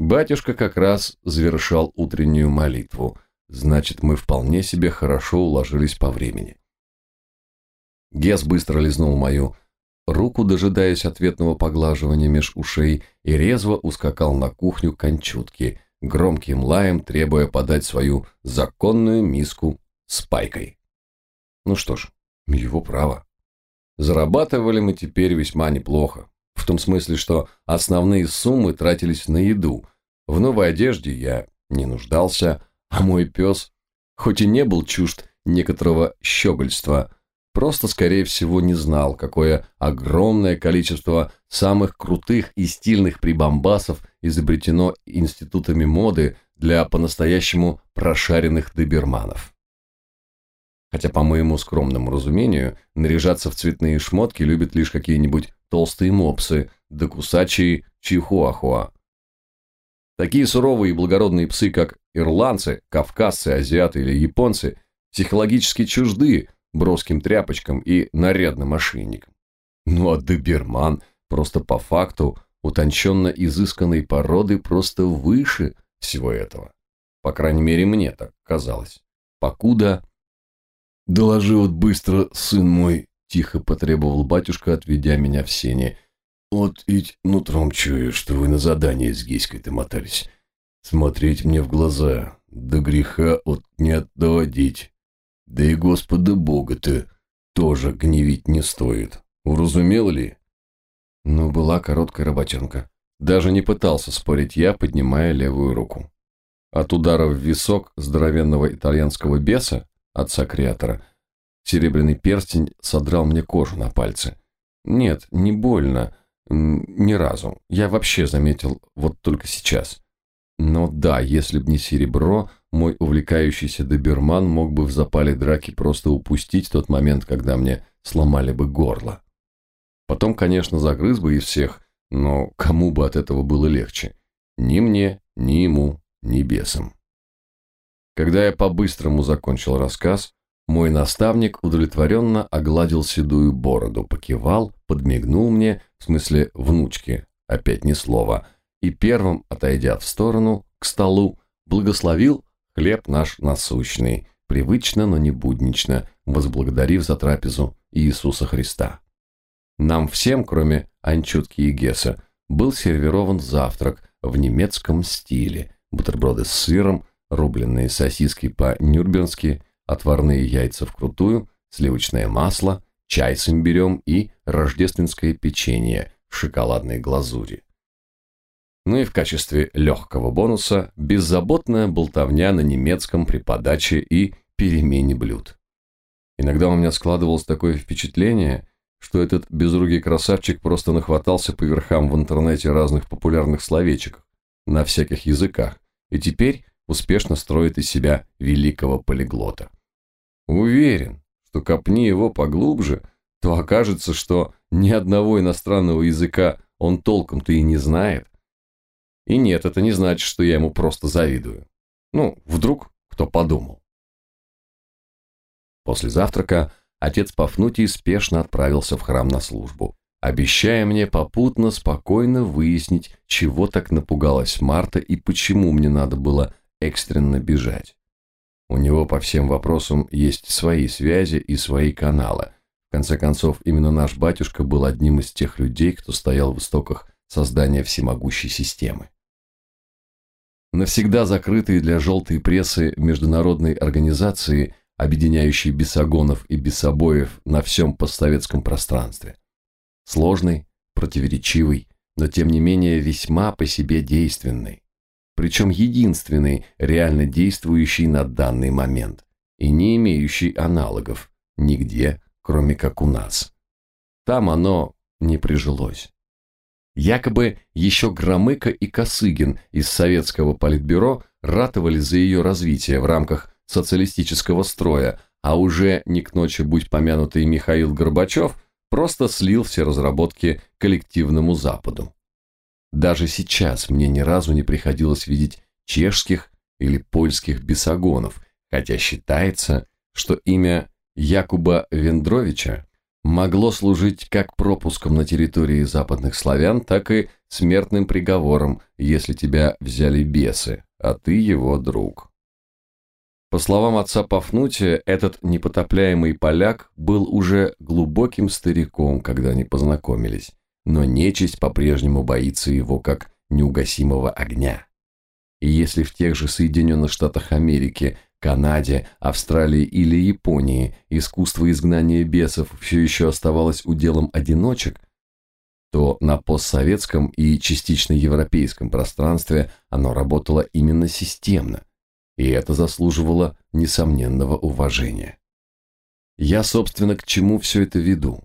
Батюшка как раз завершал утреннюю молитву, значит, мы вполне себе хорошо уложились по времени. Гес быстро лизнул мою руку, дожидаясь ответного поглаживания меж ушей, и резво ускакал на кухню кончутки, громким лаем требуя подать свою законную миску с пайкой. Ну что ж, его право. Зарабатывали мы теперь весьма неплохо. В том смысле, что основные суммы тратились на еду. В новой одежде я не нуждался, а мой пес, хоть и не был чужд некоторого щегольства, просто, скорее всего, не знал, какое огромное количество самых крутых и стильных прибамбасов изобретено институтами моды для по-настоящему прошаренных доберманов. Хотя, по моему скромному разумению, наряжаться в цветные шмотки любят лишь какие-нибудь толстые мопсы, да кусачие чихуахуа. Такие суровые и благородные псы, как ирландцы, кавказцы, азиаты или японцы, психологически чужды броским тряпочкам и нарядным ошейникам. Ну а доберман просто по факту утонченно изысканной породы просто выше всего этого. По крайней мере, мне так казалось. Покуда... «Доложи вот быстро, сын мой», — тихо потребовал батюшка, отведя меня в сене. «Вот ведь нутром чую, что вы на задание с Гейской-то мотались. Смотреть мне в глаза, до греха от не отдаводить. Да и Господа Бога-то тоже гневить не стоит. Уразумел ли? Ну, была короткая работенка. Даже не пытался спорить я, поднимая левую руку. От удара в висок здоровенного итальянского беса, отца креатора, серебряный перстень содрал мне кожу на пальце. Нет, не больно, ни разу. Я вообще заметил вот только сейчас. Но да, если б не серебро, мой увлекающийся доберман мог бы в запале драки просто упустить тот момент, когда мне сломали бы горло. Потом, конечно, загрыз бы из всех, но кому бы от этого было легче? Ни мне, ни ему, ни бесам. Когда я по-быстрому закончил рассказ, мой наставник удовлетворенно огладил седую бороду, покивал, подмигнул мне, в смысле внучки, опять ни слова, и первым, отойдя в сторону, к столу, благословил хлеб наш насущный, привычно, но не буднично, возблагодарив за трапезу Иисуса Христа. Нам всем, кроме Анчутки и Геса, был сервирован завтрак в немецком стиле, бутерброды с сыром, рубленные сосиски по-нюрнбергски, отварные яйца вкрутую, сливочное масло, чай с имбирем и рождественское печенье в шоколадной глазури. Ну и в качестве легкого бонуса беззаботная болтовня на немецком при подаче и перемене блюд. Иногда у меня складывалось такое впечатление, что этот безрукий красавчик просто нахватался по верхам в интернете разных популярных словечек на всяких языках и теперь успешно строит из себя великого полиглота. Уверен, что копни его поглубже, то окажется, что ни одного иностранного языка он толком-то и не знает, и нет, это не значит, что я ему просто завидую. Ну, вдруг кто подумал. После завтрака отец Пафнутий спешно отправился в храм на службу, обещая мне попутно спокойно выяснить, чего так напугалась Марта и почему мне надо было экстренно бежать. У него по всем вопросам есть свои связи и свои каналы. В конце концов, именно наш батюшка был одним из тех людей, кто стоял в истоках создания всемогущей системы навсегда закрытые для желтой прессы международной организации, объединяющей бесогонов и бесобоев на всем постсоветском пространстве. Сложный, противоречивый, но тем не менее весьма по себе действенный. Причем единственный реально действующий на данный момент и не имеющий аналогов нигде, кроме как у нас. Там оно не прижилось. Якобы еще Громыко и Косыгин из советского политбюро ратовали за ее развитие в рамках социалистического строя, а уже не к ночи будь помянутый Михаил Горбачев просто слил все разработки коллективному Западу. Даже сейчас мне ни разу не приходилось видеть чешских или польских бесогонов, хотя считается, что имя Якуба Вендровича могло служить как пропуском на территории западных славян, так и смертным приговором, если тебя взяли бесы, а ты его друг. По словам отца Пафнутия, этот непотопляемый поляк был уже глубоким стариком, когда они познакомились, но нечисть по-прежнему боится его как неугасимого огня. И если в тех же Соединенных Штатах Америки, Канаде, Австралии или Японии искусство изгнания бесов все еще оставалось уделом одиночек, то на постсоветском и частично европейском пространстве оно работало именно системно, и это заслуживало несомненного уважения. Я, собственно, к чему все это веду?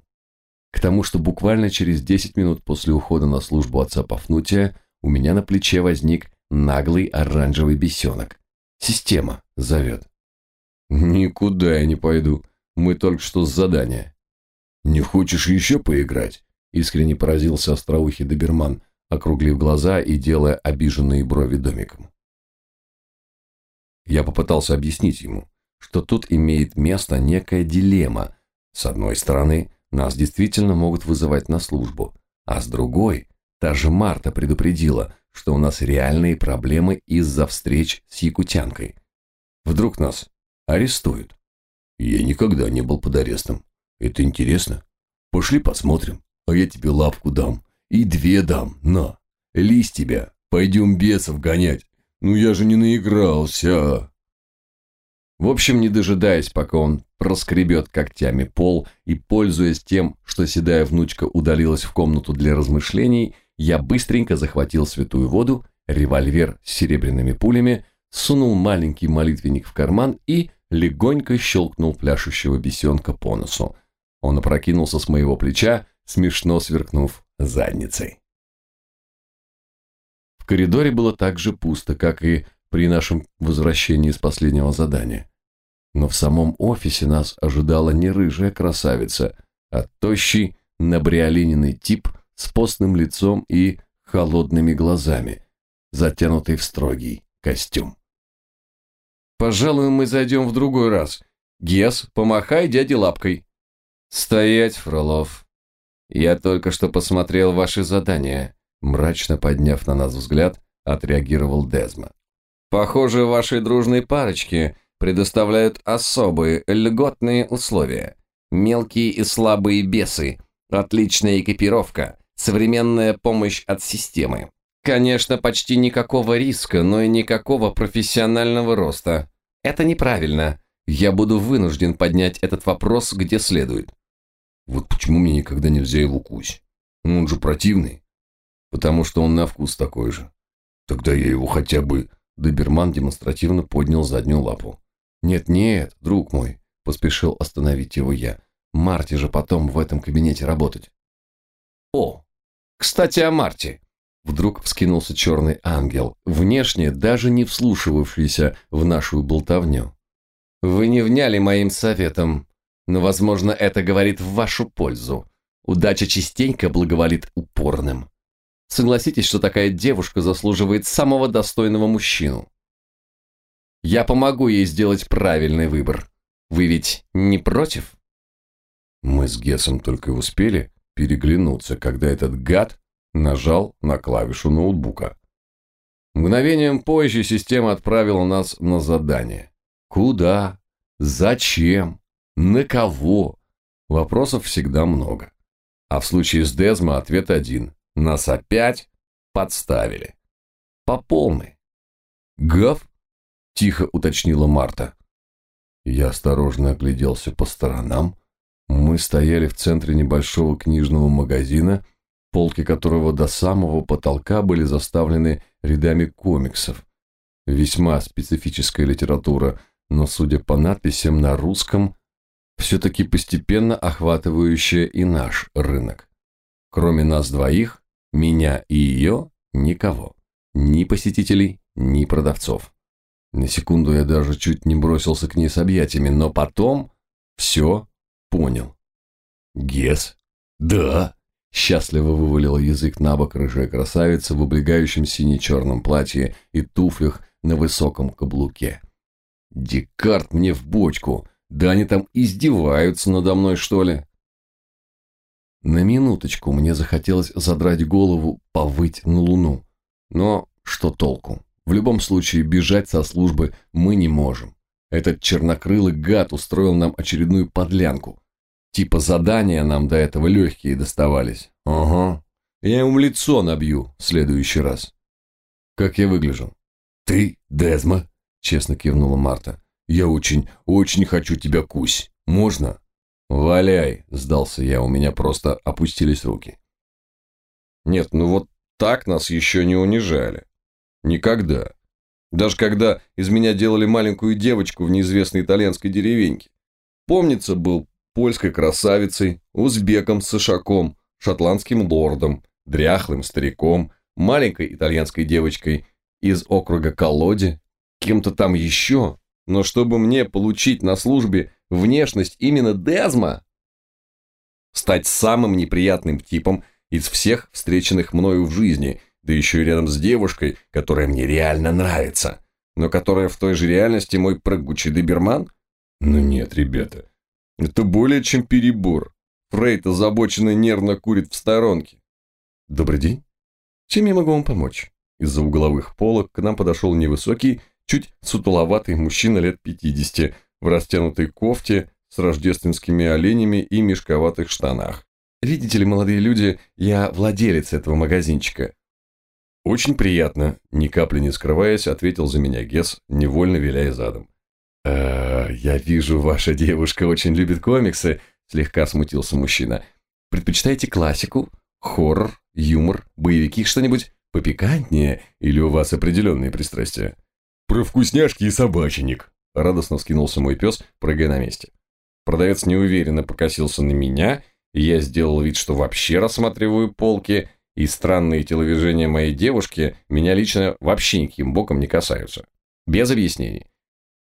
К тому, что буквально через 10 минут после ухода на службу отца Пафнутия у меня на плече возник наглый оранжевый бесенок. Система зовет. Никуда я не пойду. Мы только что с задания. Не хочешь еще поиграть? Искренне поразился остроухий доберман, округлив глаза и делая обиженные брови домиком. Я попытался объяснить ему, что тут имеет место некая дилемма. С одной стороны, нас действительно могут вызывать на службу, а с другой, та же Марта предупредила, что у нас реальные проблемы из-за встреч с якутянкой. Вдруг нас арестуют. Я никогда не был под арестом. Это интересно. Пошли посмотрим а я тебе лапку дам. И две дам, на. Лись тебя, пойдем бесов гонять. Ну я же не наигрался. В общем, не дожидаясь, пока он проскребет когтями пол и, пользуясь тем, что седая внучка удалилась в комнату для размышлений, я быстренько захватил святую воду, револьвер с серебряными пулями, сунул маленький молитвенник в карман и легонько щелкнул пляшущего бесенка по носу. Он опрокинулся с моего плеча, смешно сверкнув задницей. В коридоре было так же пусто, как и при нашем возвращении с последнего задания. Но в самом офисе нас ожидала не рыжая красавица, а тощий, набриолиненный тип с постным лицом и холодными глазами, затянутый в строгий костюм. «Пожалуй, мы зайдем в другой раз. Гес, помахай дяде лапкой». «Стоять, Фролов», «Я только что посмотрел ваши задания», – мрачно подняв на нас взгляд, отреагировал Дезма. «Похоже, вашей дружной парочке предоставляют особые льготные условия. Мелкие и слабые бесы, отличная экипировка, современная помощь от системы. Конечно, почти никакого риска, но и никакого профессионального роста. Это неправильно. Я буду вынужден поднять этот вопрос где следует. Вот почему мне никогда нельзя его кусь. Ну, он же противный. Потому что он на вкус такой же. Тогда я его хотя бы... Доберман демонстративно поднял заднюю лапу. «Нет-нет, друг мой», — поспешил остановить его я. «Марте же потом в этом кабинете работать». «О, кстати, о Марте!» Вдруг вскинулся черный ангел, внешне даже не вслушивавшийся в нашу болтовню. «Вы не вняли моим советом но, возможно, это говорит в вашу пользу. Удача частенько благоволит упорным. Согласитесь, что такая девушка заслуживает самого достойного мужчину. Я помогу ей сделать правильный выбор. Вы ведь не против? Мы с Гесом только успели переглянуться, когда этот гад нажал на клавишу ноутбука. Мгновением позже система отправила нас на задание. Куда? Зачем? На кого? Вопросов всегда много. А в случае с Дезмо ответ один. Нас опять подставили. По полной. Гав? Тихо уточнила Марта. Я осторожно огляделся по сторонам. Мы стояли в центре небольшого книжного магазина, полки которого до самого потолка были заставлены рядами комиксов. Весьма специфическая литература, но, судя по надписям на русском, все-таки постепенно охватывающая и наш рынок. Кроме нас двоих, меня и ее, никого. Ни посетителей, ни продавцов. На секунду я даже чуть не бросился к ней с объятиями, но потом все понял. «Гес?» «Да!» Счастливо вывалила язык на бок рыжая красавица в облегающем сине-черном платье и туфлях на высоком каблуке. «Декарт мне в бочку!» Да они там издеваются надо мной, что ли? На минуточку мне захотелось задрать голову, повыть на луну. Но что толку? В любом случае бежать со службы мы не можем. Этот чернокрылый гад устроил нам очередную подлянку. Типа задания нам до этого легкие доставались. Ага. Я ему лицо набью в следующий раз. Как я выгляжу? Ты, Дезма? Честно кивнула Марта. Я очень, очень хочу тебя кусь. Можно? «Валяй!» – сдался я, у меня просто опустились руки. Нет, ну вот так нас еще не унижали. Никогда. Даже когда из меня делали маленькую девочку в неизвестной итальянской деревеньке. Помнится, был польской красавицей, узбеком с ишаком, шотландским лордом, дряхлым стариком, маленькой итальянской девочкой из округа Колоди, кем-то там еще, но чтобы мне получить на службе внешность именно Дезма, стать самым неприятным типом из всех встреченных мною в жизни, да еще и рядом с девушкой, которая мне реально нравится, но которая в той же реальности мой прыгучий доберман? Ну нет, ребята, это более чем перебор. Фрейд озабоченно нервно курит в сторонке. Добрый день. Чем я могу вам помочь? Из-за угловых полок к нам подошел невысокий, чуть сутуловатый мужчина лет 50 в растянутой кофте с рождественскими оленями и мешковатых штанах. Видите ли, молодые люди, я владелец этого магазинчика. Очень приятно, ни капли не скрываясь, ответил за меня Гес, невольно виляя задом. «Э, я вижу, ваша девушка очень любит комиксы, слегка смутился мужчина. Предпочитаете классику, хоррор, юмор, боевики, что-нибудь попикантнее или у вас определенные пристрастия? «Про вкусняшки и собаченик», – радостно вскинулся мой пес, прыгая на месте. Продавец неуверенно покосился на меня, и я сделал вид, что вообще рассматриваю полки, и странные телодвижения моей девушки меня лично вообще никаким боком не касаются. Без объяснений.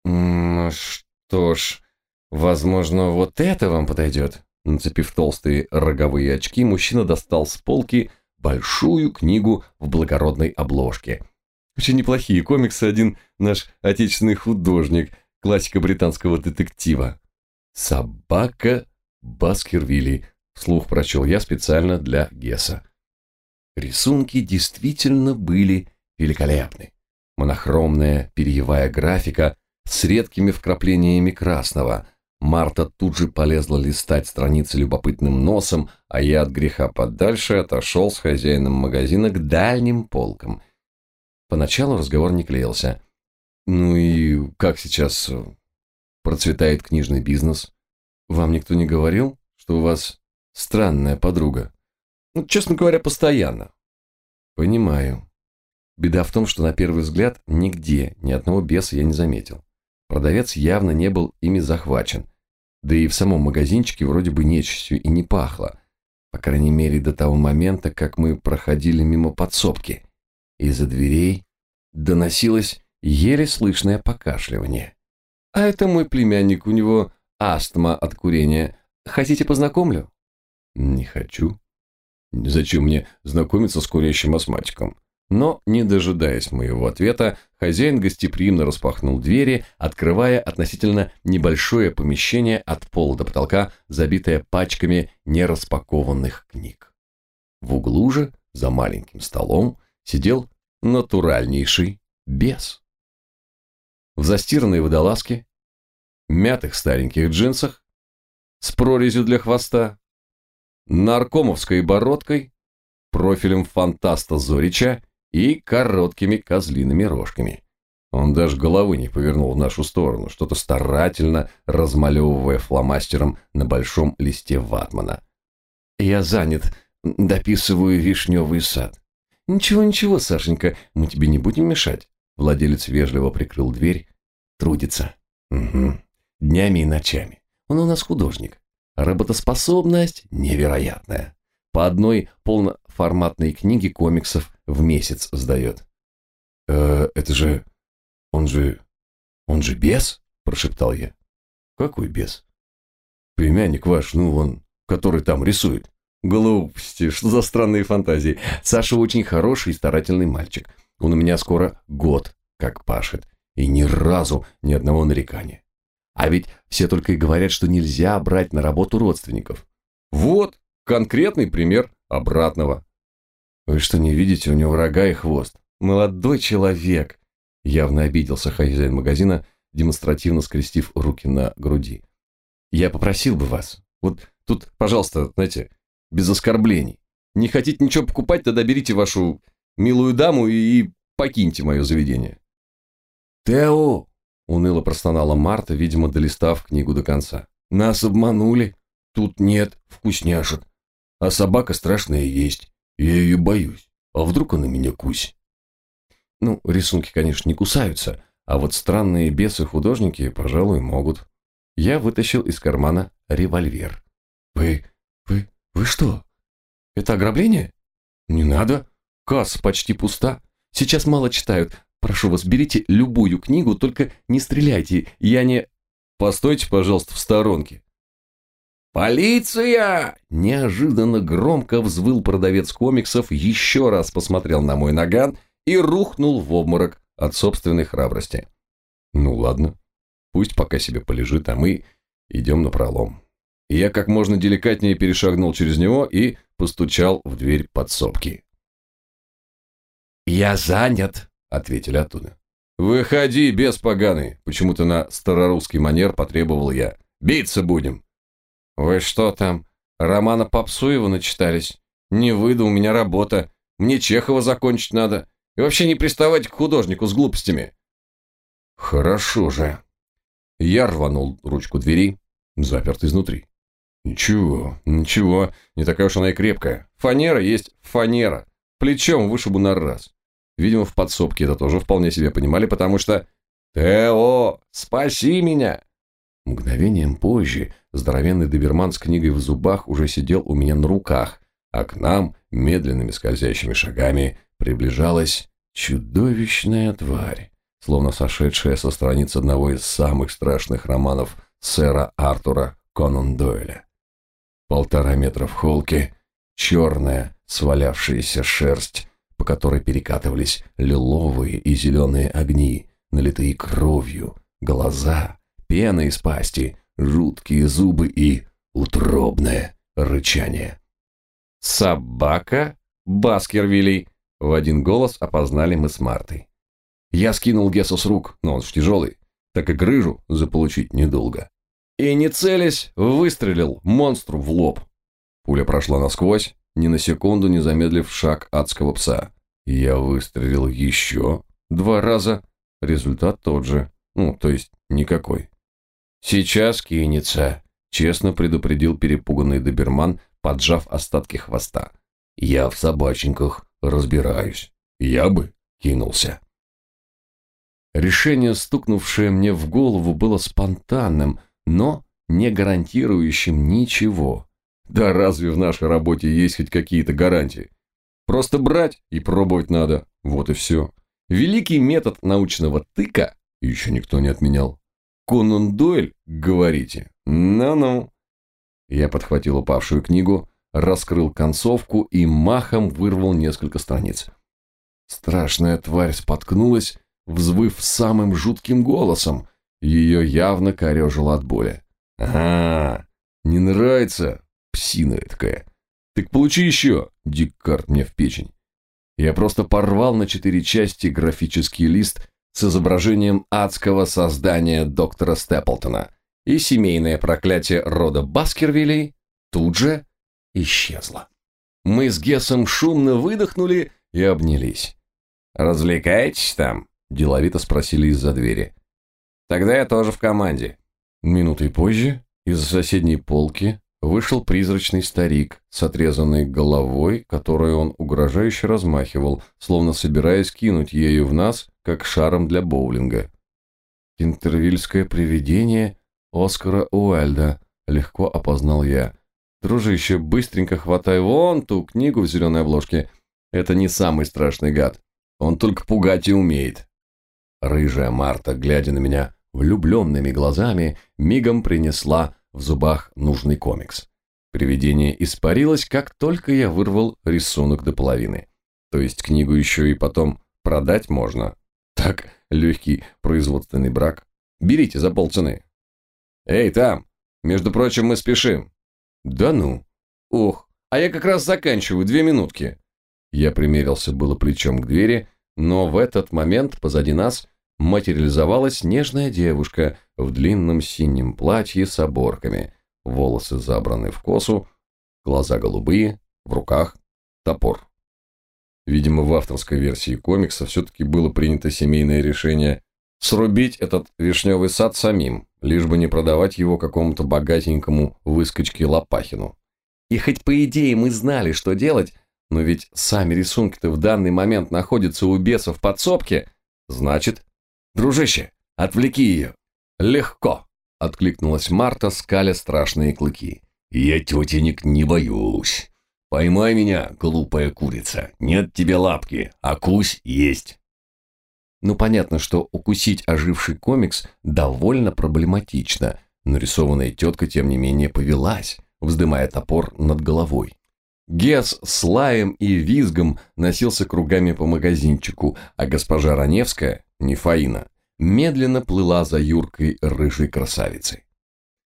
«М -м, «Что ж, возможно, вот это вам подойдет?» Нацепив толстые роговые очки, мужчина достал с полки большую книгу в благородной обложке – очень неплохие комиксы, один наш отечественный художник, классика британского детектива. «Собака Баскервилли», – вслух прочел я специально для Гесса. Рисунки действительно были великолепны. Монохромная перьевая графика с редкими вкраплениями красного. Марта тут же полезла листать страницы любопытным носом, а я от греха подальше отошел с хозяином магазина к дальним полкам – Поначалу разговор не клеился. Ну и как сейчас э, процветает книжный бизнес? Вам никто не говорил, что у вас странная подруга? Ну, честно говоря, постоянно. Понимаю. Беда в том, что на первый взгляд нигде ни одного беса я не заметил. Продавец явно не был ими захвачен. Да и в самом магазинчике вроде бы нечистью и не пахло. По крайней мере, до того момента, как мы проходили мимо подсобки. Из-за дверей доносилось еле слышное покашливание. «А это мой племянник, у него астма от курения. Хотите познакомлю?» «Не хочу. Зачем мне знакомиться с курящим астматиком?» Но, не дожидаясь моего ответа, хозяин гостеприимно распахнул двери, открывая относительно небольшое помещение от пола до потолка, забитое пачками нераспакованных книг. В углу же, за маленьким столом, сидел натуральнейший бес. В застиранной водолазке, мятых стареньких джинсах, с прорезью для хвоста, наркомовской бородкой, профилем фантаста Зорича и короткими козлиными рожками. Он даже головы не повернул в нашу сторону, что-то старательно размалевывая фломастером на большом листе ватмана. «Я занят, дописываю вишневый сад. «Ничего, ничего, Сашенька, мы тебе не будем мешать». Владелец вежливо прикрыл дверь. «Трудится». «Угу. Днями и ночами. Он у нас художник. Работоспособность невероятная. По одной полноформатной книге комиксов в месяц сдает». «Э, это же... Он же... Он же бес?» – прошептал я. «Какой бес?» «Племянник ваш, ну, он, который там рисует». Глупости, что за странные фантазии. Саша очень хороший и старательный мальчик. Он у меня скоро год как пашет. И ни разу ни одного нарекания. А ведь все только и говорят, что нельзя брать на работу родственников. Вот, конкретный пример обратного. Вы что, не видите, у него рога и хвост? Молодой человек, явно обиделся хозяин магазина, демонстративно скрестив руки на груди. Я попросил бы вас, вот тут, пожалуйста, знаете, без оскорблений. Не хотите ничего покупать, тогда берите вашу милую даму и покиньте мое заведение. Тео, уныло простонала Марта, видимо, долистав книгу до конца. Нас обманули. Тут нет вкусняшек. А собака страшная есть. Я ее боюсь. А вдруг она меня кусь? Ну, рисунки, конечно, не кусаются, а вот странные бесы-художники, пожалуй, могут. Я вытащил из кармана револьвер. Вы... вы... вы что? Это ограбление? Не надо. Касса почти пуста. Сейчас мало читают. Прошу вас, берите любую книгу, только не стреляйте. Я не... Постойте, пожалуйста, в сторонке. «Полиция!» Неожиданно громко взвыл продавец комиксов, еще раз посмотрел на мой наган и рухнул в обморок от собственной храбрости. «Ну ладно, пусть пока себе полежит, а мы идем на пролом». Я как можно деликатнее перешагнул через него и постучал в дверь подсобки. «Я занят», — ответили оттуда. «Выходи, без поганый!» — почему-то на старорусский манер потребовал я. «Биться будем!» «Вы что там, романа Попсуева начитались? Не выйду, у меня работа. Мне Чехова закончить надо. И вообще не приставайте к художнику с глупостями». «Хорошо же». Я рванул ручку двери, заперт изнутри. «Ничего, ничего, не такая уж она и крепкая. Фанера есть фанера. Плечом вышибу на раз». Видимо, в подсобке это тоже вполне себе понимали, потому что «Тео, спаси меня!» Мгновением позже здоровенный доберман с книгой в зубах уже сидел у меня на руках, а к нам медленными скользящими шагами приближалась чудовищная тварь, словно сошедшая со страниц одного из самых страшных романов сэра Артура Конан Дойля. Полтора метра в холке, черная, свалявшаяся шерсть, по которой перекатывались лиловые и зеленые огни, налитые кровью, глаза, пена из пасти, жуткие зубы и утробное рычание. «Собака? Баскервилей!» В один голос опознали мы с Мартой. Я скинул Гесу с рук, но он ж тяжелый, так и грыжу заполучить недолго и, не целясь, выстрелил монстру в лоб. Пуля прошла насквозь, ни на секунду не замедлив шаг адского пса. Я выстрелил еще два раза, результат тот же, ну, то есть никакой. «Сейчас кинется», — честно предупредил перепуганный доберман, поджав остатки хвоста. «Я в собаченьках разбираюсь. Я бы кинулся». Решение, стукнувшее мне в голову, было спонтанным — но не гарантирующим ничего. Да разве в нашей работе есть хоть какие-то гарантии? Просто брать и пробовать надо, вот и все. Великий метод научного тыка еще никто не отменял. Конан Дойль, говорите? Ну-ну. Я подхватил упавшую книгу, раскрыл концовку и махом вырвал несколько страниц. Страшная тварь споткнулась, взвыв самым жутким голосом, ее явно корежило от боли. «Ага, не нравится? Псина такая. Так получи еще, диккарт мне в печень». Я просто порвал на четыре части графический лист с изображением адского создания доктора Степлтона, и семейное проклятие рода Баскервилей тут же исчезло. Мы с Гессом шумно выдохнули и обнялись. «Развлекаетесь там?» – деловито спросили из-за двери. Тогда я тоже в команде. Минутой позже из соседней полки вышел призрачный старик с отрезанной головой, которую он угрожающе размахивал, словно собираясь кинуть ею в нас, как шаром для боулинга. Кентервильское привидение Оскара Уэльда, легко опознал я. Дружище, быстренько хватай вон ту книгу в зеленой обложке. Это не самый страшный гад. Он только пугать и умеет. Рыжая Марта, глядя на меня, влюбленными глазами мигом принесла в зубах нужный комикс. Привидение испарилось, как только я вырвал рисунок до половины. То есть книгу еще и потом продать можно. Так, легкий производственный брак. Берите за полцены. Эй, там! Между прочим, мы спешим. Да ну. Ох, А я как раз заканчиваю, две минутки. Я примерился было плечом к двери, но в этот момент позади нас материализовалась нежная девушка в длинном синем платье с оборками, волосы забраны в косу, глаза голубые, в руках топор. Видимо, в авторской версии комикса все-таки было принято семейное решение срубить этот вишневый сад самим, лишь бы не продавать его какому-то богатенькому выскочке Лопахину. И хоть по идее мы знали, что делать, но ведь сами рисунки-то в данный момент находятся у бесов в подсобке, значит, дружище, отвлеки ее. Легко, откликнулась Марта, скаля страшные клыки. Я тетенек не боюсь. Поймай меня, глупая курица. Нет тебе лапки, а кусь есть. Ну, понятно, что укусить оживший комикс довольно проблематично, но рисованная тетка, тем не менее, повелась, вздымая топор над головой. Гес с лаем и визгом носился кругами по магазинчику, а госпожа Раневская, не Фаина, медленно плыла за Юркой рыжей красавицей.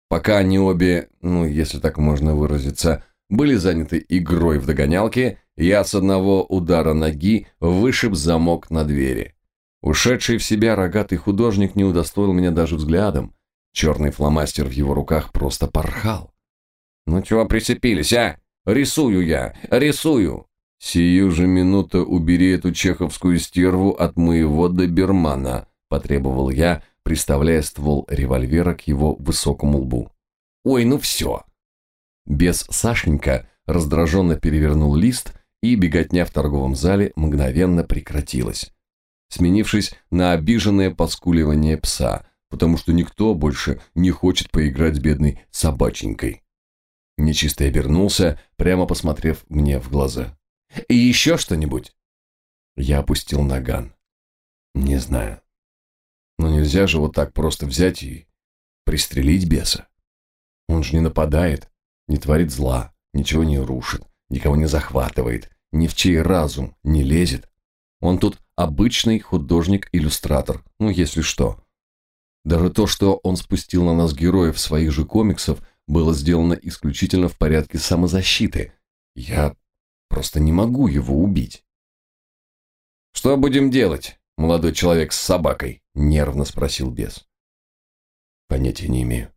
Пока они обе, ну, если так можно выразиться, были заняты игрой в догонялки, я с одного удара ноги вышиб замок на двери. Ушедший в себя рогатый художник не удостоил меня даже взглядом. Черный фломастер в его руках просто порхал. «Ну чего прицепились, а? Рисую я, рисую!» «Сию же минуту убери эту чеховскую стерву от моего добермана», потребовал я, приставляя ствол револьвера к его высокому лбу. «Ой, ну все!» Без Сашенька раздраженно перевернул лист, и беготня в торговом зале мгновенно прекратилась сменившись на обиженное поскуливание пса, потому что никто больше не хочет поиграть с бедной собаченькой. Нечистый обернулся, прямо посмотрев мне в глаза. «И еще что-нибудь?» Я опустил наган. «Не знаю. Но нельзя же вот так просто взять и пристрелить беса. Он же не нападает, не творит зла, ничего не рушит, никого не захватывает, ни в чей разум не лезет. Он тут обычный художник-иллюстратор, ну если что. Даже то, что он спустил на нас героев своих же комиксов, было сделано исключительно в порядке самозащиты. Я просто не могу его убить. «Что будем делать, молодой человек с собакой?» – нервно спросил бес. «Понятия не имею.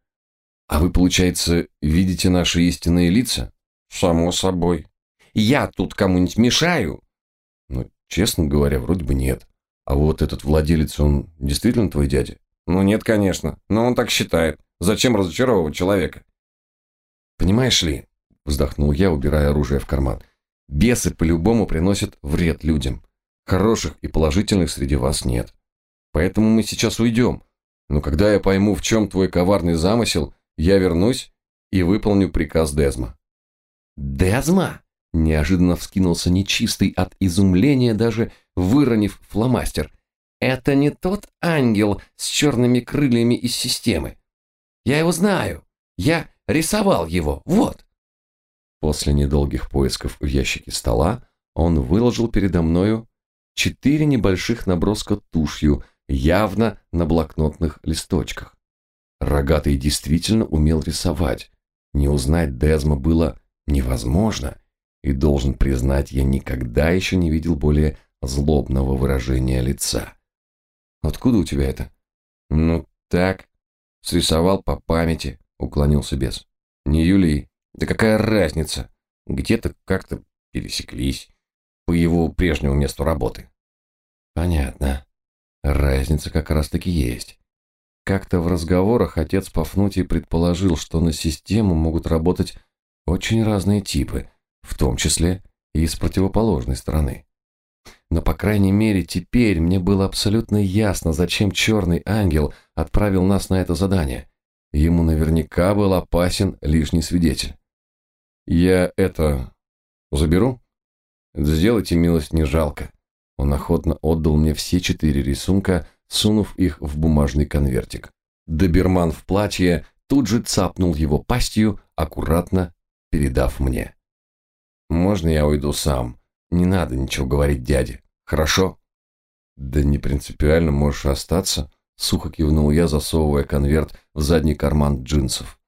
А вы, получается, видите наши истинные лица?» «Само собой. Я тут кому-нибудь мешаю?» «Ну, Честно говоря, вроде бы нет. А вот этот владелец, он действительно твой дядя? Ну нет, конечно, но он так считает. Зачем разочаровывать человека? Понимаешь ли, вздохнул я, убирая оружие в карман. Бесы по-любому приносят вред людям. Хороших и положительных среди вас нет. Поэтому мы сейчас уйдем. Но когда я пойму, в чем твой коварный замысел, я вернусь и выполню приказ Дезма. Дезма? Неожиданно вскинулся нечистый от изумления, даже выронив фломастер. «Это не тот ангел с черными крыльями из системы. Я его знаю. Я рисовал его. Вот». После недолгих поисков в ящике стола он выложил передо мною четыре небольших наброска тушью, явно на блокнотных листочках. Рогатый действительно умел рисовать. Не узнать Дезма было невозможно. И должен признать, я никогда еще не видел более злобного выражения лица. Откуда у тебя это? Ну, так. Срисовал по памяти, уклонился бес. Не Юлий. Да какая разница? Где-то как-то пересеклись по его прежнему месту работы. Понятно. Разница как раз-таки есть. Как-то в разговорах отец Пафнутий предположил, что на систему могут работать очень разные типы, в том числе и с противоположной стороны. Но, по крайней мере, теперь мне было абсолютно ясно, зачем черный ангел отправил нас на это задание. Ему наверняка был опасен лишний свидетель. «Я это... заберу?» «Сделайте милость, не жалко». Он охотно отдал мне все четыре рисунка, сунув их в бумажный конвертик. Доберман в платье тут же цапнул его пастью, аккуратно передав мне. Можно я уйду сам? Не надо ничего говорить дяде. Хорошо? Да не принципиально, можешь остаться, сухо кивнул я, засовывая конверт в задний карман джинсов.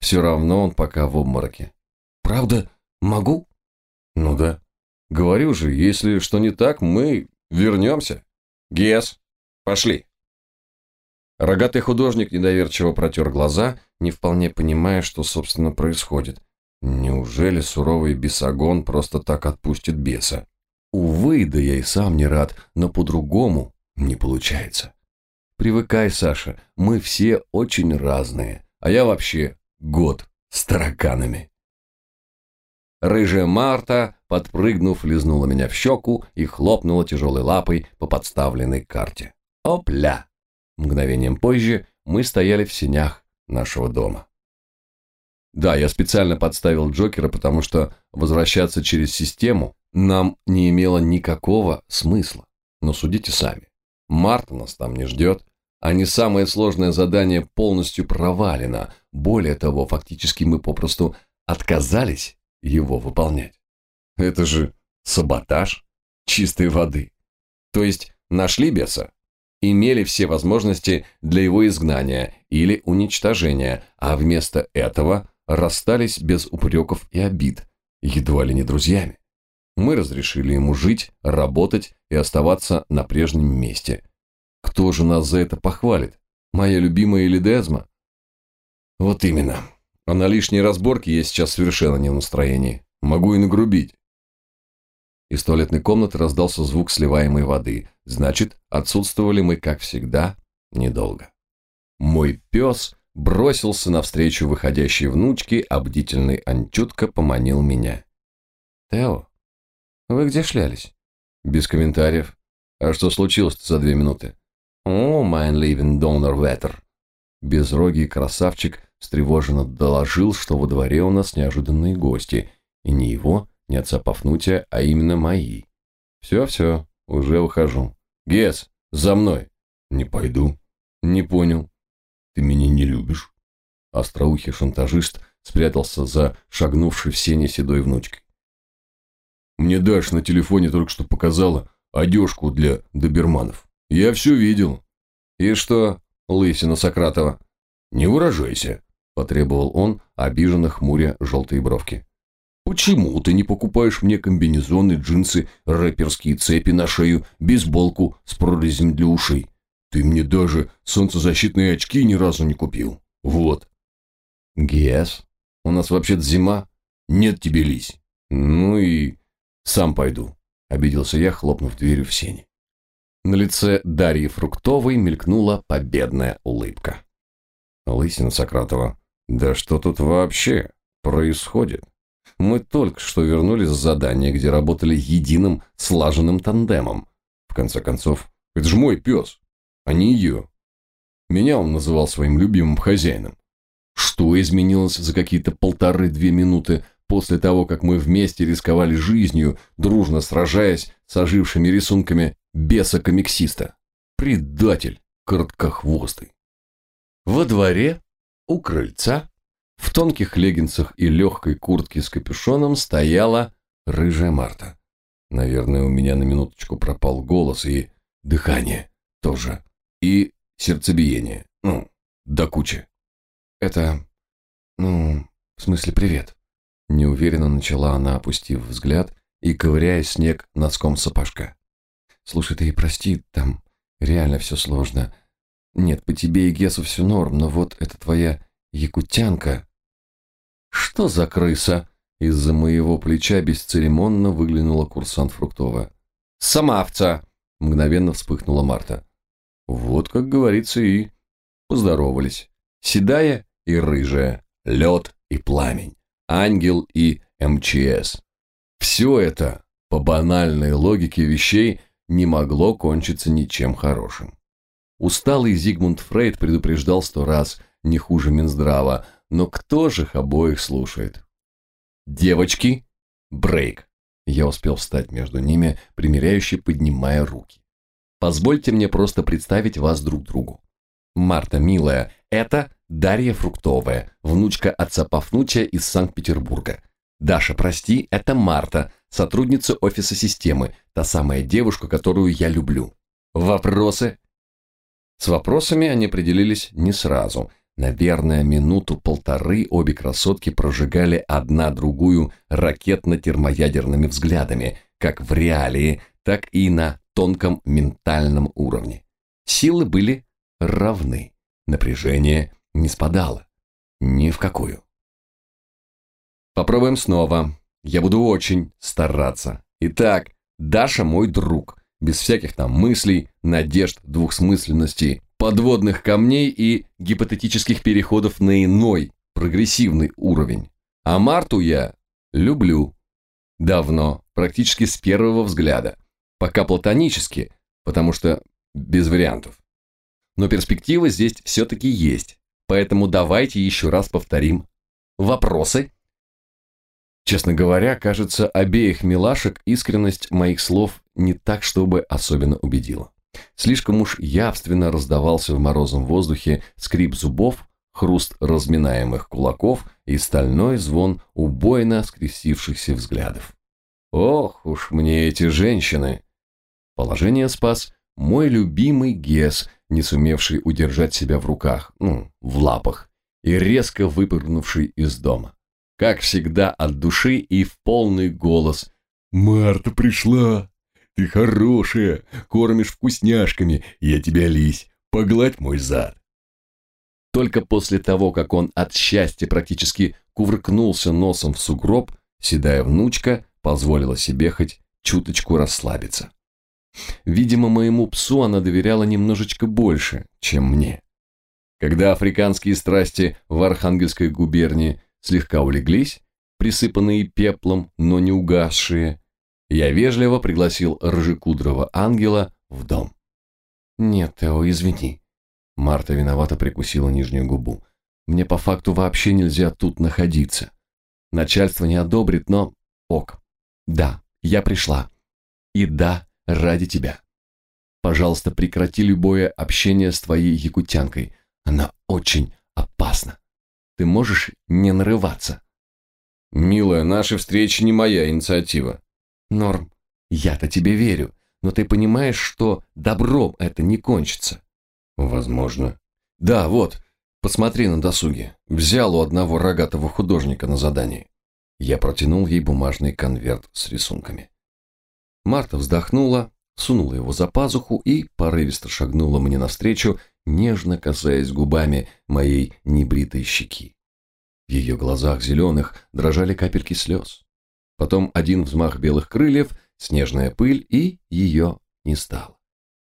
Все равно он пока в обмороке. Правда? Могу? Ну да. Говорю же, если что не так, мы вернемся. Гес, пошли. Рогатый художник недоверчиво протер глаза, не вполне понимая, что, собственно, происходит. Неужели суровый бесогон просто так отпустит беса? Увы, да я и сам не рад, но по-другому не получается. Привыкай, Саша, мы все очень разные, а я вообще год с тараканами. Рыжая Марта, подпрыгнув, лизнула меня в щеку и хлопнула тяжелой лапой по подставленной карте. Опля! Мгновением позже мы стояли в сенях нашего дома. Да, я специально подставил Джокера, потому что возвращаться через систему нам не имело никакого смысла. Но судите сами. Марта нас там не ждет, а не самое сложное задание полностью провалено. Более того, фактически мы попросту отказались его выполнять. Это же саботаж чистой воды. То есть нашли беса, имели все возможности для его изгнания или уничтожения, а вместо этого расстались без упреков и обид, едва ли не друзьями. Мы разрешили ему жить, работать и оставаться на прежнем месте. Кто же нас за это похвалит? Моя любимая Элидезма? Вот именно. А на лишние разборки я сейчас совершенно не в настроении. Могу и нагрубить. Из туалетной комнаты раздался звук сливаемой воды. Значит, отсутствовали мы, как всегда, недолго. Мой пес бросился навстречу выходящей внучке, а бдительный Анчутка поманил меня. «Тео, вы где шлялись?» «Без комментариев. А что случилось за две минуты?» «О, майн ливен донор ветер!» Безрогий красавчик встревоженно доложил, что во дворе у нас неожиданные гости, и не его, не отца Пафнутия, а именно мои. Все-все, уже выхожу. Гес, за мной. Не пойду. Не понял. Ты меня не любишь? Остроухий шантажист спрятался за шагнувшей в сене седой внучкой. Мне Даш на телефоне только что показала одежку для доберманов. Я все видел. И что, лысина Сократова? Не выражайся, потребовал он, обиженно хмуря желтые бровки. Почему ты не покупаешь мне комбинезоны, джинсы, рэперские цепи на шею, бейсболку с прорезем для ушей? Ты мне даже солнцезащитные очки ни разу не купил. Вот. Гес, у нас вообще-то зима. Нет тебе лись. Ну и сам пойду, обиделся я, хлопнув дверью в сене. На лице Дарьи Фруктовой мелькнула победная улыбка. Лысина Сократова, да что тут вообще происходит? Мы только что вернулись с задания, где работали единым слаженным тандемом. В конце концов, это же мой пес, а не ее. Меня он называл своим любимым хозяином. Что изменилось за какие-то полторы-две минуты после того, как мы вместе рисковали жизнью, дружно сражаясь с ожившими рисунками беса-комиксиста? Предатель короткохвостый. Во дворе, у крыльца, в тонких леггинсах и легкой куртке с капюшоном стояла рыжая Марта. Наверное, у меня на минуточку пропал голос и дыхание тоже. И сердцебиение. Ну, до кучи. Это... Ну, в смысле, привет. Неуверенно начала она, опустив взгляд и ковыряя снег носком сапожка. Слушай, ты и прости, там реально все сложно. Нет, по тебе и Гесу все норм, но вот эта твоя якутянка. Что за крыса? Из-за моего плеча бесцеремонно выглянула курсант Фруктова. Самавца! Мгновенно вспыхнула Марта. Вот, как говорится, и поздоровались. Седая и рыжая, лед и пламень, ангел и МЧС. Все это, по банальной логике вещей, не могло кончиться ничем хорошим. Усталый Зигмунд Фрейд предупреждал сто раз – не хуже Минздрава, но кто же их обоих слушает? «Девочки, брейк!» Я успел встать между ними, примиряюще поднимая руки. «Позвольте мне просто представить вас друг другу. Марта, милая, это Дарья Фруктовая, внучка отца Пафнутия из Санкт-Петербурга. Даша, прости, это Марта, сотрудница офиса системы, та самая девушка, которую я люблю. Вопросы?» С вопросами они определились не сразу – Наверное, минуту-полторы обе красотки прожигали одна другую ракетно-термоядерными взглядами, как в реалии, так и на тонком ментальном уровне. Силы были равны, напряжение не спадало. Ни в какую. Попробуем снова. Я буду очень стараться. Итак, Даша мой друг, без всяких там мыслей, надежд, двухсмысленностей, подводных камней и гипотетических переходов на иной, прогрессивный уровень. А Марту я люблю. Давно, практически с первого взгляда. Пока платонически, потому что без вариантов. Но перспектива здесь все-таки есть. Поэтому давайте еще раз повторим. Вопросы? Честно говоря, кажется, обеих милашек искренность моих слов не так, чтобы особенно убедила. Слишком уж явственно раздавался в морозном воздухе скрип зубов, хруст разминаемых кулаков и стальной звон убойно скрестившихся взглядов. Ох уж мне эти женщины! Положение спас мой любимый Гес, не сумевший удержать себя в руках, ну, в лапах, и резко выпрыгнувший из дома. Как всегда от души и в полный голос. «Марта пришла! Ты хорошая, кормишь вкусняшками, я тебя лись, погладь мой зад!» Только после того, как он от счастья практически кувыркнулся носом в сугроб, седая внучка позволила себе хоть чуточку расслабиться. Видимо, моему псу она доверяла немножечко больше, чем мне. Когда африканские страсти в Архангельской губернии слегка улеглись, присыпанные пеплом, но не угасшие, я вежливо пригласил рыжекудрого ангела в дом. «Нет, Тео, извини». Марта виновато прикусила нижнюю губу. «Мне по факту вообще нельзя тут находиться. Начальство не одобрит, но... Ок. Да, я пришла. И да, ради тебя. Пожалуйста, прекрати любое общение с твоей якутянкой. Она очень опасна. Ты можешь не нарываться. Милая, наши встречи не моя инициатива. Норм, я-то тебе верю, но ты понимаешь, что добром это не кончится. Возможно. Да, вот, посмотри на досуге. Взял у одного рогатого художника на задание. Я протянул ей бумажный конверт с рисунками. Марта вздохнула, сунула его за пазуху и порывисто шагнула мне навстречу, нежно касаясь губами моей небритой щеки. В ее глазах зеленых дрожали капельки слез. Потом один взмах белых крыльев, снежная пыль, и ее не стало.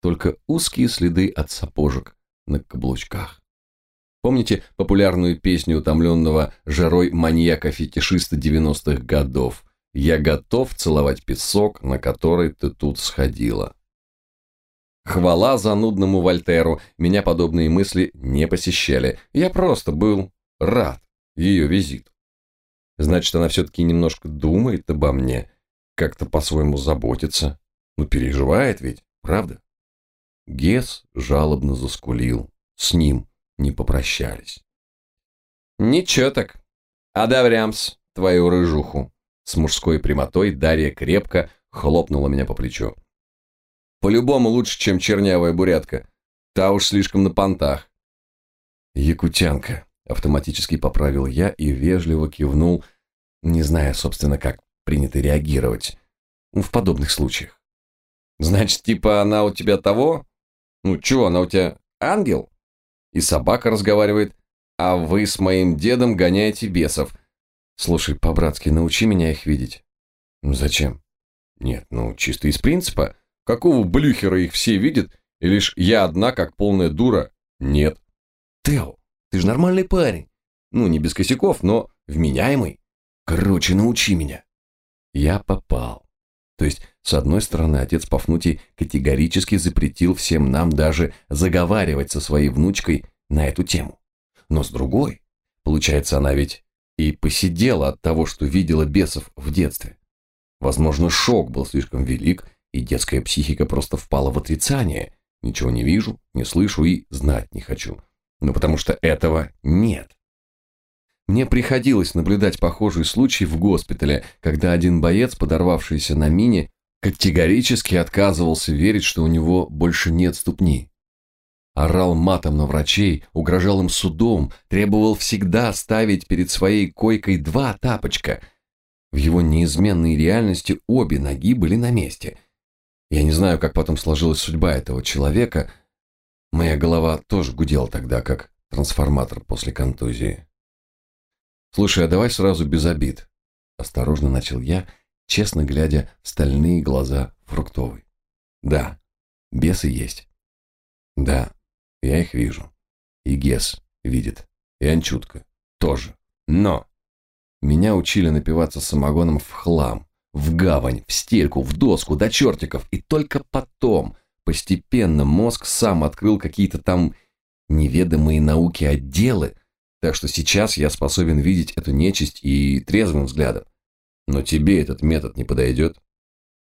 Только узкие следы от сапожек на каблучках. Помните популярную песню утомленного жарой маньяка-фетишиста 90-х годов я готов целовать песок, на который ты тут сходила. Хвала занудному Вольтеру, меня подобные мысли не посещали. Я просто был рад ее визиту. Значит, она все-таки немножко думает обо мне, как-то по-своему заботится. Ну, переживает ведь, правда? Гес жалобно заскулил. С ним не попрощались. Ничего так. Одобрямс твою рыжуху. С мужской прямотой Дарья крепко хлопнула меня по плечу. По-любому лучше, чем чернявая бурятка. Та уж слишком на понтах. Якутянка, автоматически поправил я и вежливо кивнул, не зная, собственно, как принято реагировать в подобных случаях. Значит, типа она у тебя того? Ну, чё, она у тебя ангел? И собака разговаривает, а вы с моим дедом гоняете бесов. Слушай, по-братски, научи меня их видеть. Ну зачем? Нет, ну чисто из принципа. Какого блюхера их все видят, и лишь я одна, как полная дура? Нет. Тео, ты же нормальный парень. Ну, не без косяков, но вменяемый. Короче, научи меня. Я попал. То есть, с одной стороны, отец Пафнутий категорически запретил всем нам даже заговаривать со своей внучкой на эту тему. Но с другой, получается, она ведь и посидела от того, что видела бесов в детстве. Возможно, шок был слишком велик, и детская психика просто впала в отрицание. Ничего не вижу, не слышу и знать не хочу. Ну, потому что этого нет. Мне приходилось наблюдать похожий случай в госпитале, когда один боец, подорвавшийся на мине, категорически отказывался верить, что у него больше нет ступни. орал матом на врачей, угрожал им судом, требовал всегда ставить перед своей койкой два тапочка. В его неизменной реальности обе ноги были на месте. Я не знаю, как потом сложилась судьба этого человека. Моя голова тоже гудела тогда, как трансформатор после контузии. «Слушай, а давай сразу без обид», — осторожно начал я, честно глядя в стальные глаза фруктовой. «Да, бесы есть. Да, я их вижу. И Гес видит. И Анчутка тоже. Но меня учили напиваться самогоном в хлам, в гавань, в стельку, в доску, до чертиков. И только потом, постепенно, мозг сам открыл какие-то там неведомые науки отделы, так что сейчас я способен видеть эту нечисть и трезвым взглядом. Но тебе этот метод не подойдет.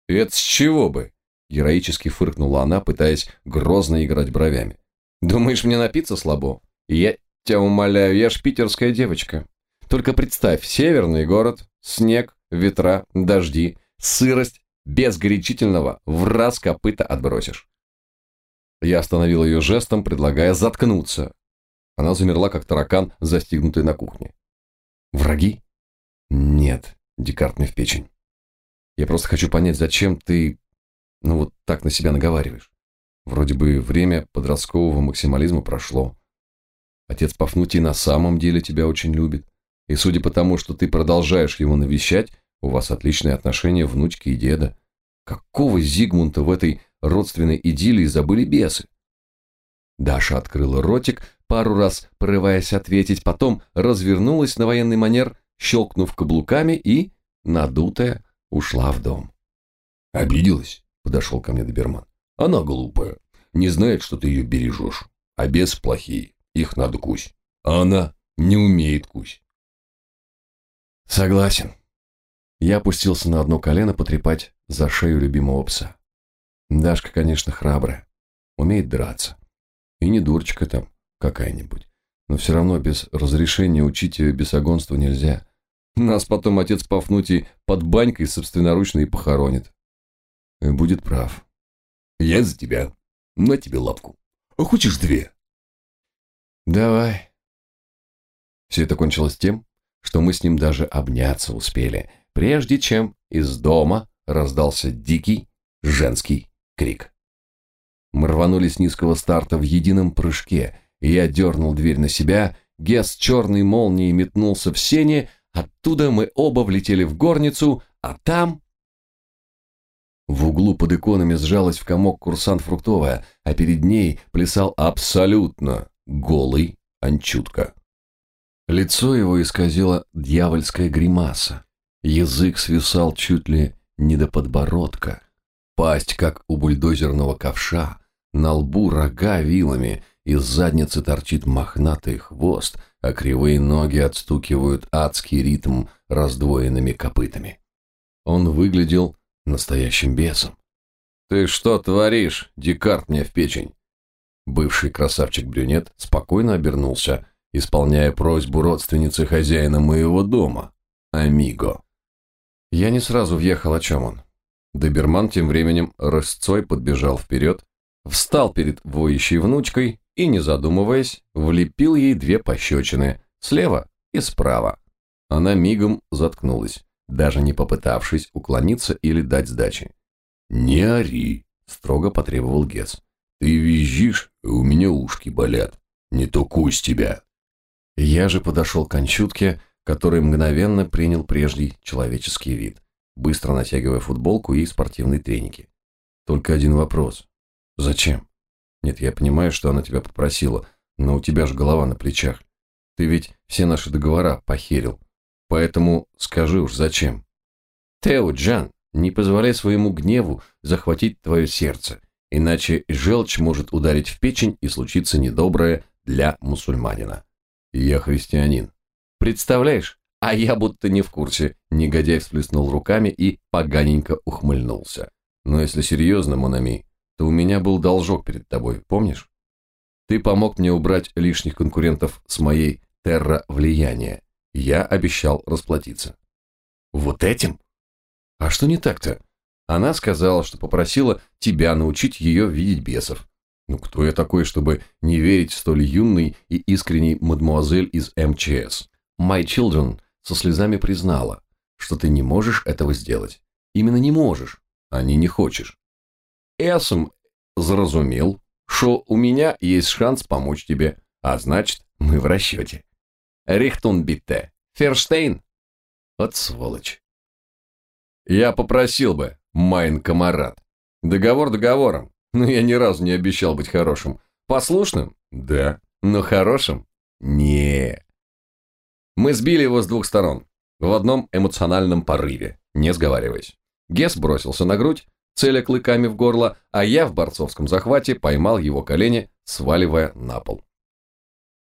Это с чего бы? Героически фыркнула она, пытаясь грозно играть бровями. Думаешь, мне напиться слабо? Я тебя умоляю, я ж питерская девочка. Только представь, северный город, снег, ветра, дожди, сырость, без горячительного, в раз копыта отбросишь. Я остановил ее жестом, предлагая заткнуться. Она замерла, как таракан, застигнутый на кухне. Враги? Нет, Декарт мне в печень. Я просто хочу понять, зачем ты, ну вот так на себя наговариваешь. Вроде бы время подросткового максимализма прошло. Отец Пафнутий на самом деле тебя очень любит. И судя по тому, что ты продолжаешь его навещать, у вас отличные отношения внучки и деда. Какого Зигмунта в этой родственной идиллии забыли бесы? Даша открыла ротик, пару раз порываясь ответить, потом развернулась на военный манер, щелкнув каблуками и, надутая, ушла в дом. «Обиделась?» – подошел ко мне доберман. Она глупая, не знает, что ты ее бережешь. А бес плохие, их надо кусь. А она не умеет кусь. Согласен. Я опустился на одно колено потрепать за шею любимого пса. Дашка, конечно, храбрая, умеет драться. И не дурочка там какая-нибудь. Но все равно без разрешения учить ее бесогонству нельзя. Нас потом отец Пафнутий под банькой собственноручно и похоронит. И будет прав. Я за тебя. На тебе лапку. А хочешь две? Давай. Все это кончилось тем, что мы с ним даже обняться успели, прежде чем из дома раздался дикий женский крик. Мы рванули с низкого старта в едином прыжке, я дернул дверь на себя, Гес черной молнией метнулся в сене, оттуда мы оба влетели в горницу, а там в углу под иконами сжалась в комок курсант фруктовая, а перед ней плясал абсолютно голый анчутка. Лицо его исказило дьявольская гримаса. Язык свисал чуть ли не до подбородка. Пасть, как у бульдозерного ковша, на лбу рога вилами, из задницы торчит мохнатый хвост, а кривые ноги отстукивают адский ритм раздвоенными копытами. Он выглядел настоящим бесом. «Ты что творишь, Декарт мне в печень?» Бывший красавчик-брюнет спокойно обернулся, исполняя просьбу родственницы хозяина моего дома, Амиго. Я не сразу въехал, о чем он. Доберман тем временем рысцой подбежал вперед, встал перед воющей внучкой и, не задумываясь, влепил ей две пощечины, слева и справа. Она мигом заткнулась даже не попытавшись уклониться или дать сдачи. «Не ори», — строго потребовал Гес. «Ты визжишь, и у меня ушки болят. Не то кусь тебя». Я же подошел к кончутке, который мгновенно принял прежний человеческий вид, быстро натягивая футболку и спортивные треники. Только один вопрос. Зачем? Нет, я понимаю, что она тебя попросила, но у тебя же голова на плечах. Ты ведь все наши договора похерил. Поэтому скажи уж зачем. Тео, Джан, не позволяй своему гневу захватить твое сердце, иначе желчь может ударить в печень и случиться недоброе для мусульманина. Я христианин. Представляешь? А я будто не в курсе. Негодяй всплеснул руками и поганенько ухмыльнулся. Но если серьезно, Монами, то у меня был должок перед тобой, помнишь? Ты помог мне убрать лишних конкурентов с моей терра влияния я обещал расплатиться. Вот этим? А что не так-то? Она сказала, что попросила тебя научить ее видеть бесов. Ну кто я такой, чтобы не верить столь юной и искренней мадмуазель из МЧС? My Children со слезами признала, что ты не можешь этого сделать. Именно не можешь, а не не хочешь. Эсом заразумел, что у меня есть шанс помочь тебе, а значит, мы в расчете. Рихтун битте. Ферштейн? Вот сволочь. Я попросил бы, майн комарат. Договор договором, но я ни разу не обещал быть хорошим. Послушным? Да. Но хорошим? Не. Мы сбили его с двух сторон, в одном эмоциональном порыве, не сговариваясь. Гес бросился на грудь, целя клыками в горло, а я в борцовском захвате поймал его колени, сваливая на пол.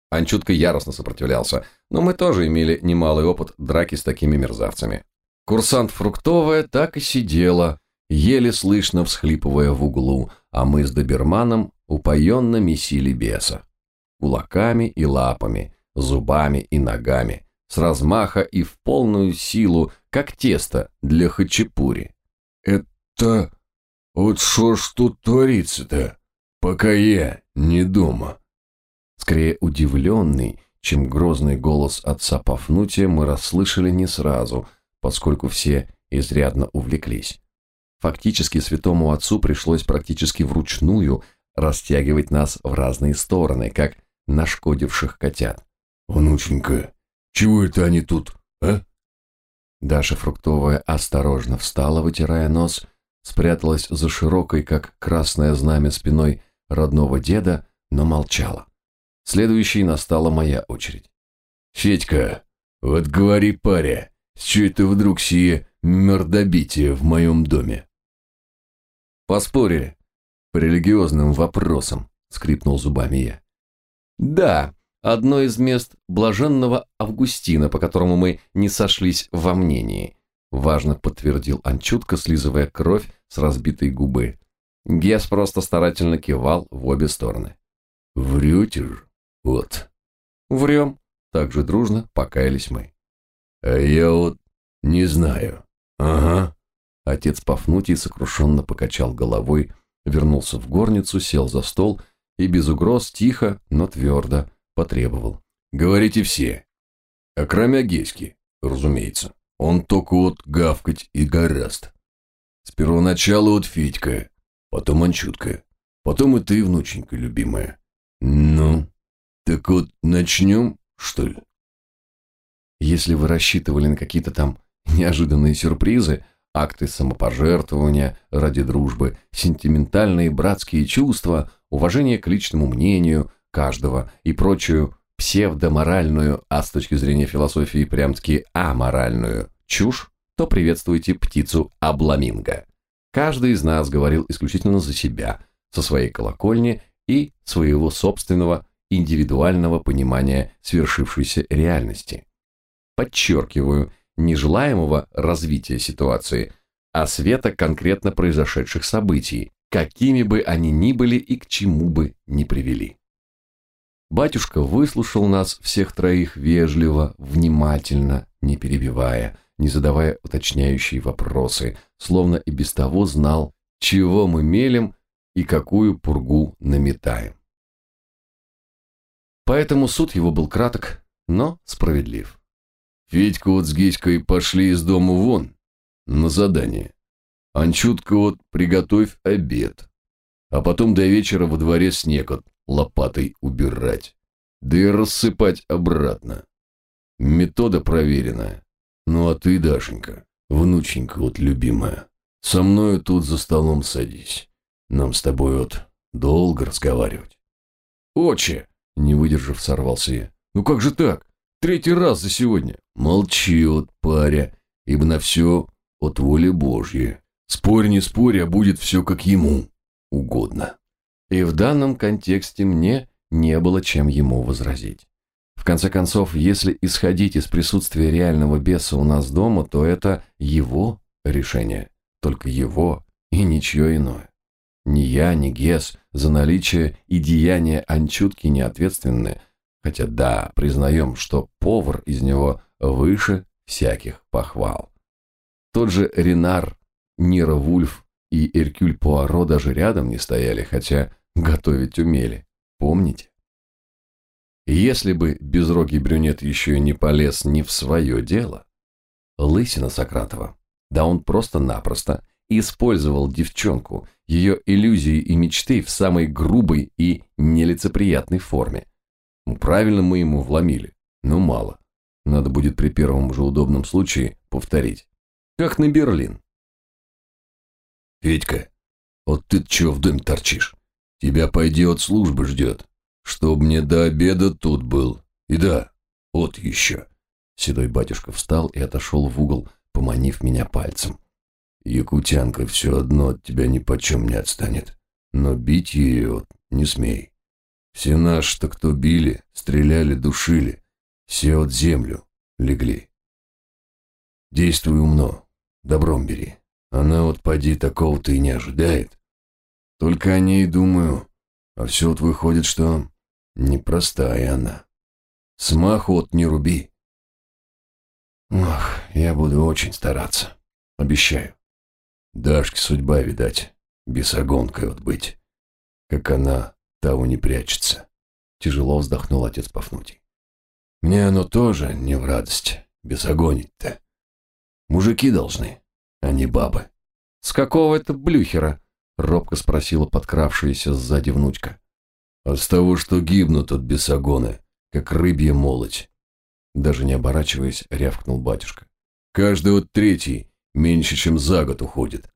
Анчутка яростно сопротивлялся, но мы тоже имели немалый опыт драки с такими мерзавцами. Курсант Фруктовая так и сидела, еле слышно всхлипывая в углу, а мы с доберманом упоенно месили беса. Кулаками и лапами, зубами и ногами, с размаха и в полную силу, как тесто для хачапури. «Это... вот что ж тут творится-то, пока я не дома?» Скорее удивленный, чем грозный голос отца Пафнутия мы расслышали не сразу, поскольку все изрядно увлеклись. Фактически святому отцу пришлось практически вручную растягивать нас в разные стороны, как нашкодивших котят. «Внученька, чего это они тут, а?» Даша Фруктовая осторожно встала, вытирая нос, спряталась за широкой, как красное знамя спиной родного деда, но молчала. Следующей настала моя очередь. «Федька, вот говори, паря, с чего это вдруг сие мордобитие в моем доме?» «Поспорили. По религиозным вопросам», — скрипнул зубами я. «Да, одно из мест блаженного Августина, по которому мы не сошлись во мнении», — важно подтвердил Анчутка, слизывая кровь с разбитой губы. Гес просто старательно кивал в обе стороны. «Врете ж?» Вот. Врем. Так же дружно покаялись мы. А я вот не знаю. Ага. Отец Пафнутий сокрушенно покачал головой, вернулся в горницу, сел за стол и без угроз тихо, но твердо потребовал. Говорите все. А кроме Геськи, разумеется. Он только вот гавкать и гораст. С первоначала вот Федька, потом Анчутка, потом и ты, внученька любимая. Ну, так вот, начнем, что ли? Если вы рассчитывали на какие-то там неожиданные сюрпризы, акты самопожертвования ради дружбы, сентиментальные братские чувства, уважение к личному мнению каждого и прочую псевдоморальную, а с точки зрения философии прям-таки аморальную чушь, то приветствуйте птицу Абламинго. Каждый из нас говорил исключительно за себя, со своей колокольни и своего собственного индивидуального понимания свершившейся реальности. Подчеркиваю, нежелаемого развития ситуации, а света конкретно произошедших событий, какими бы они ни были и к чему бы ни привели. Батюшка выслушал нас всех троих вежливо, внимательно, не перебивая, не задавая уточняющие вопросы, словно и без того знал, чего мы мелем и какую пургу наметаем. Поэтому суд его был краток, но справедлив. Федька вот с Геськой пошли из дома вон, на задание. Анчутка вот приготовь обед. А потом до вечера во дворе снег от лопатой убирать. Да и рассыпать обратно. Метода проверенная. Ну а ты, Дашенька, внученька вот любимая, со мною тут за столом садись. Нам с тобой вот долго разговаривать. Отче, не выдержав, сорвался я. «Ну как же так? Третий раз за сегодня!» «Молчи, вот паря, ибо на все от воли Божьей. Спорь, не спорь, а будет все как ему угодно». И в данном контексте мне не было чем ему возразить. В конце концов, если исходить из присутствия реального беса у нас дома, то это его решение, только его и ничье иное. Ни я, ни Гес за наличие и деяния Анчутки не ответственны, хотя да, признаем, что повар из него выше всяких похвал. Тот же Ренар, Нира Вульф и Эркюль Пуаро даже рядом не стояли, хотя готовить умели, помните? Если бы безрогий брюнет еще и не полез ни в свое дело, лысина Сократова, да он просто-напросто использовал девчонку, ее иллюзии и мечты в самой грубой и нелицеприятной форме. Ну, правильно мы ему вломили, но мало. Надо будет при первом же удобном случае повторить. Как на Берлин. Федька, вот ты чё в доме торчишь? Тебя пойдет служба ждет. Чтоб мне до обеда тут был. И да, вот еще. Седой батюшка встал и отошел в угол, поманив меня пальцем. Якутянка все одно от тебя ни почем не отстанет. Но бить ее не смей. Все наши-то, кто били, стреляли, душили, все от землю легли. Действуй умно, добром бери. Она вот поди такого-то и не ожидает. Только о ней думаю, а все вот выходит, что непростая она. Смаху вот не руби. Ох, я буду очень стараться, обещаю. Дашке судьба, видать, бесогонкой вот быть. Как она того не прячется. Тяжело вздохнул отец Пафнутий. Мне оно тоже не в радость, бесогонить-то. Мужики должны, а не бабы. С какого это блюхера? Робко спросила подкравшаяся сзади внучка. С того, что гибнут от бесогона, как рыбья молоть. Даже не оборачиваясь, рявкнул батюшка. Каждый вот третий меньше, чем за год уходит.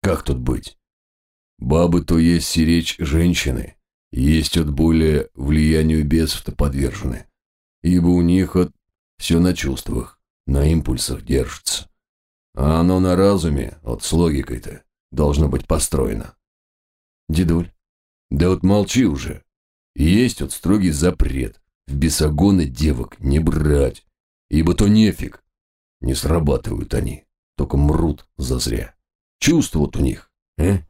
Как тут быть? Бабы то есть сиречь женщины, есть от более влиянию бесов-то подвержены, ибо у них от все на чувствах, на импульсах держится. А оно на разуме, вот с логикой-то, должно быть построено. Дедуль, да вот молчи уже. Есть вот строгий запрет в бесогоны девок не брать, ибо то нефиг. Не срабатывают они, только мрут зазря. Чувства вот у них, э?